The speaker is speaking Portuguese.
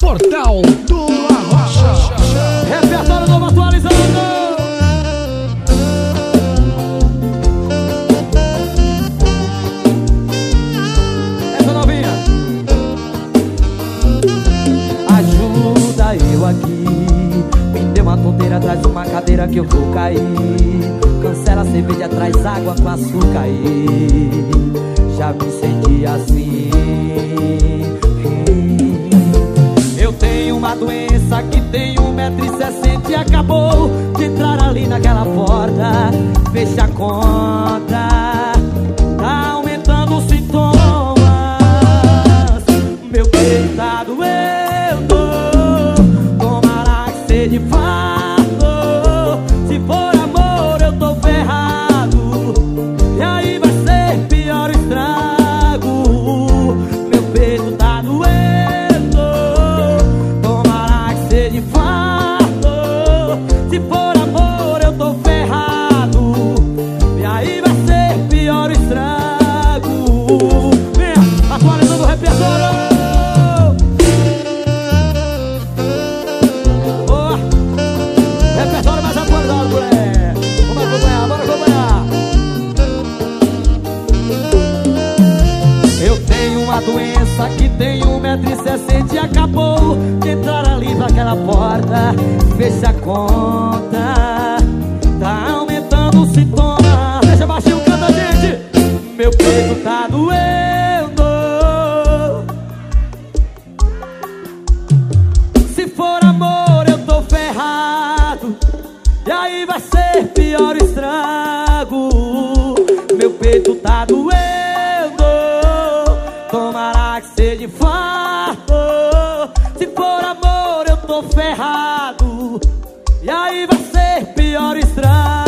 Portal do Arrocha. Repertório novo atualizando. Essa novinha. Ajuda eu aqui. Me deu uma tonteira, traz uma cadeira que eu vou cair. Cancela a cerveja, traz água com açúcar aí. Já me senti assim. Uma doença que tem 1,60m e acabou de entrar ali naquela porta. Fecha a conta, uma doença que tem 1,60m e acabou de entrar ali naquela porta. Fecha a conta, tá aumentando o sintoma. Deixa baixinho, canta, gente. Meu peito tá doendo. Se for amor, eu tô ferrado. E aí vai ser pior estrago. Meu peito tá doendo sede fato. Se for amor eu tô ferrado E aí vai ser pior estrada